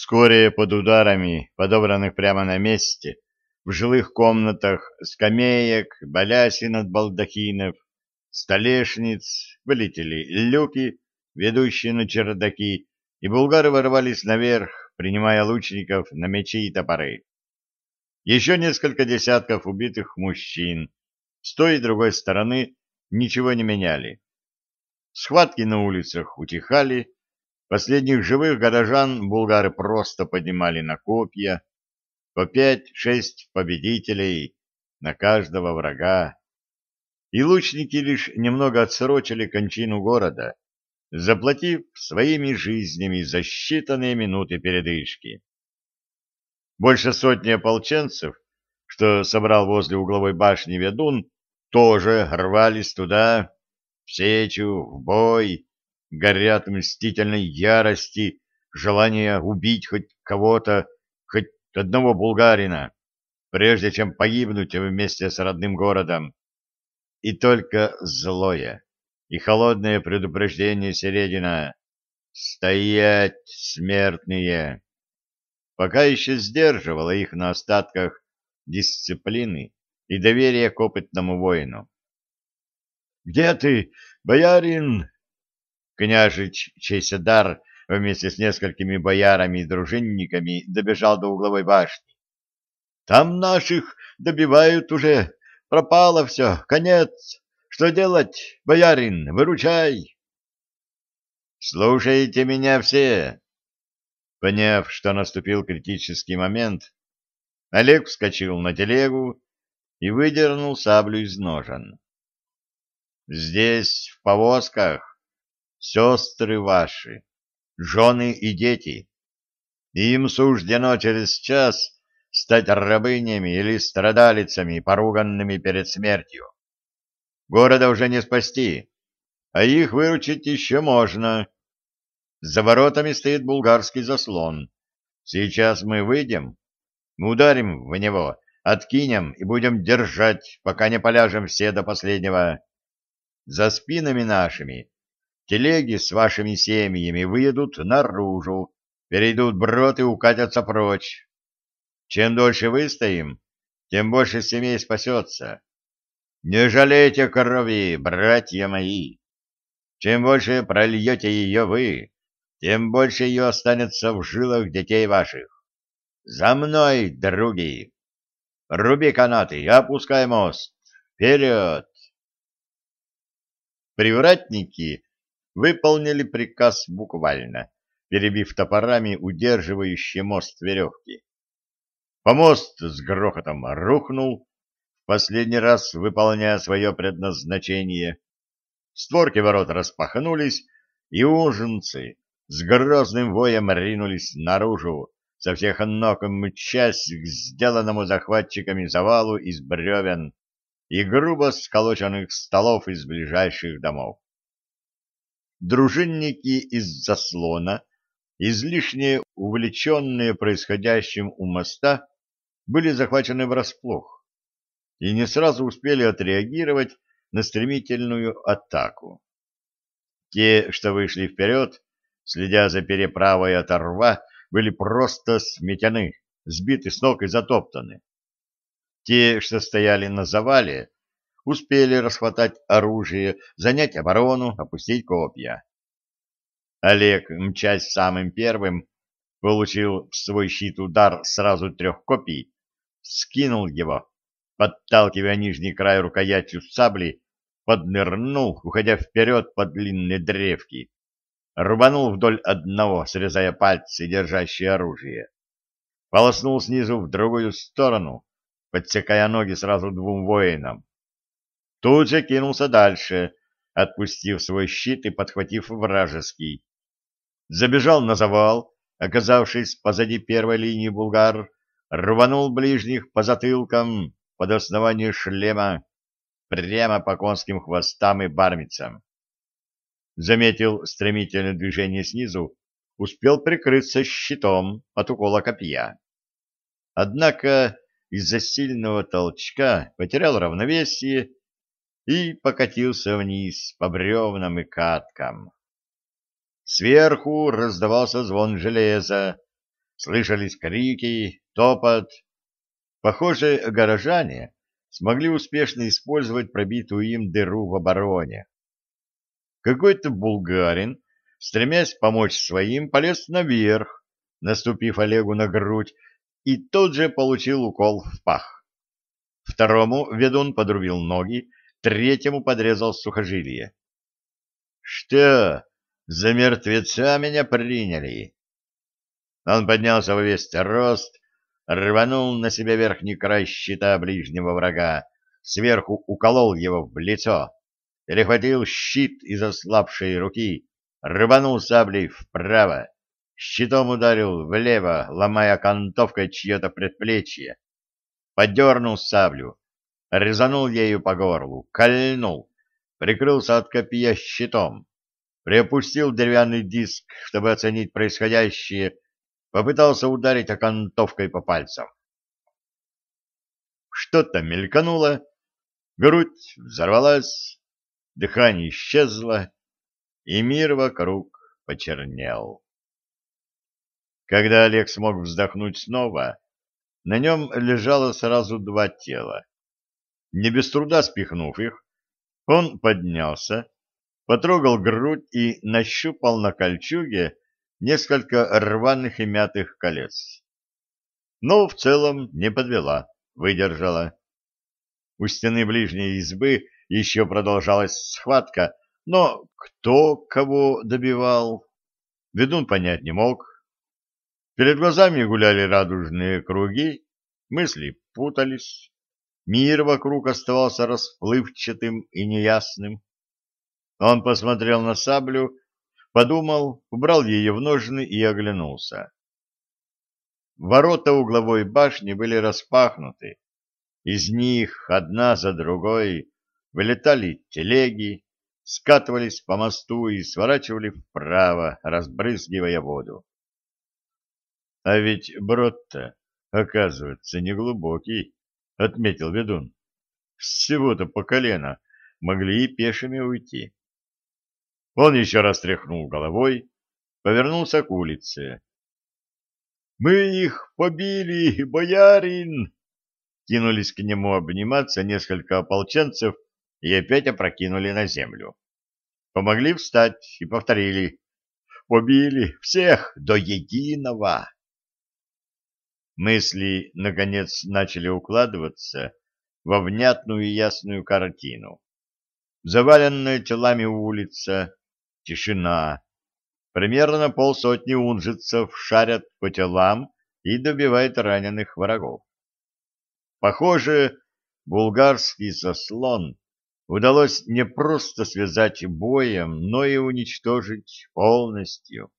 Вскоре под ударами, подобранных прямо на месте, в жилых комнатах скамеек, балясин от балдахинов, столешниц вылетели люки, ведущие на чердаки, и булгары ворвались наверх, принимая лучников на мечи и топоры. Еще несколько десятков убитых мужчин с той и другой стороны ничего не меняли. Схватки на улицах утихали, последних живых горожан булгары просто поднимали на копья, по пять-шесть победителей на каждого врага. И лучники лишь немного отсрочили кончину города, заплатив своими жизнями за считанные минуты передышки. Больше сотни ополченцев, что собрал возле угловой башни ведун, тоже рвались туда, в сечу, в бой, горят мстительной ярости, желание убить хоть кого-то, хоть одного булгарина, прежде чем погибнуть вместе с родным городом. И только злое и холодное предупреждение Середина «Стоять, смертные!» пока еще сдерживало их на остатках дисциплины и доверия к опытному воину. «Где ты, боярин?» Княжич Чейседар вместе с несколькими боярами и дружинниками добежал до угловой башни. «Там наших добивают уже, пропало все, конец!» Что делать, боярин, выручай? Слушайте меня все. Поняв, что наступил критический момент, Олег вскочил на телегу и выдернул саблю из ножен. Здесь, в повозках, сестры ваши, жены и дети. Им суждено через час стать рабынями или страдалицами, поруганными перед смертью. Города уже не спасти, а их выручить еще можно. За воротами стоит булгарский заслон. Сейчас мы выйдем, мы ударим в него, откинем и будем держать, пока не поляжем все до последнего. За спинами нашими телеги с вашими семьями выйдут наружу, перейдут брод и укатятся прочь. Чем дольше выстоим, тем больше семей спасется. Не жалейте крови, братья мои. Чем больше прольете ее вы, тем больше ее останется в жилах детей ваших. За мной, други! Руби канаты, опускай мост. Вперед! Привратники выполнили приказ буквально, перебив топорами удерживающий мост веревки. Помост с грохотом рухнул, последний раз выполняя свое предназначение. Створки ворот распахнулись, и ужинцы с грозным воем ринулись наружу, со всех ног мчась к сделанному захватчиками завалу из бревен и грубо сколоченных столов из ближайших домов. Дружинники из заслона, излишне увлеченные происходящим у моста, были захвачены врасплох и не сразу успели отреагировать на стремительную атаку. Те, что вышли вперед, следя за переправой от Орва, были просто сметены, сбиты с ног и затоптаны. Те, что стояли на завале, успели расхватать оружие, занять оборону, опустить копья. Олег, мчась самым первым, получил в свой щит удар сразу трех копий, скинул его, подталкивая нижний край рукоятью сабли, поднырнул, уходя вперед по длинной древке. Рубанул вдоль одного, срезая пальцы, держащие оружие. Полоснул снизу в другую сторону, подсекая ноги сразу двум воинам. Тут же кинулся дальше, отпустив свой щит и подхватив вражеский. Забежал на завал, оказавшись позади первой линии булгар, рванул ближних по затылкам, под основание шлема прямо по конским хвостам и бармицам. Заметил стремительное движение снизу, успел прикрыться щитом от укола копья. Однако из-за сильного толчка потерял равновесие и покатился вниз по бревнам и каткам. Сверху раздавался звон железа, Слышались крики, топот. Похоже, горожане смогли успешно использовать пробитую им дыру в обороне. Какой-то булгарин, стремясь помочь своим, полез наверх, наступив Олегу на грудь, и тут же получил укол в пах. Второму ведун подрубил ноги, третьему подрезал сухожилие. — Что, за мертвеца меня приняли? Он поднялся во весь рост, рванул на себя верхний край щита ближнего врага, сверху уколол его в лицо, перехватил щит из ослабшей руки, рванул саблей вправо, щитом ударил влево, ломая окантовкой чье-то предплечье, подернул саблю, резанул ею по горлу, кольнул, прикрылся от копья щитом, приопустил деревянный диск, чтобы оценить происходящее, попытался ударить окантовкой по пальцам. Что-то мелькануло, грудь взорвалась, дыхание исчезло, и мир вокруг почернел. Когда Олег смог вздохнуть снова, на нем лежало сразу два тела. Не без труда спихнув их, он поднялся, потрогал грудь и нащупал на кольчуге несколько рваных и мятых колец. Но в целом не подвела, выдержала. У стены ближней избы еще продолжалась схватка, но кто кого добивал, ведун понять не мог. Перед глазами гуляли радужные круги, мысли путались, мир вокруг оставался расплывчатым и неясным. Он посмотрел на саблю, подумал, убрал ее в ножны и оглянулся. Ворота угловой башни были распахнуты. Из них одна за другой вылетали телеги, скатывались по мосту и сворачивали вправо, разбрызгивая воду. — А ведь брод-то, оказывается, неглубокий, — отметил ведун. — Всего-то по колено могли и пешими уйти. Он еще раз тряхнул головой, повернулся к улице. «Мы их побили, боярин!» Кинулись к нему обниматься несколько ополченцев и опять опрокинули на землю. Помогли встать и повторили «Побили всех до единого!» Мысли, наконец, начали укладываться во внятную и ясную картину. Заваленная телами улица, Тишина. Примерно полсотни унжицев шарят по телам и добивают раненых врагов. Похоже, булгарский заслон удалось не просто связать боем, но и уничтожить полностью.